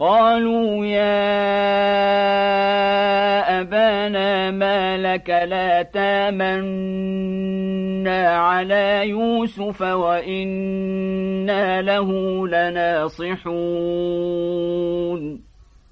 قالوا يا أبانا ما لك لا تامنا على يوسف وإنا له لناصحون.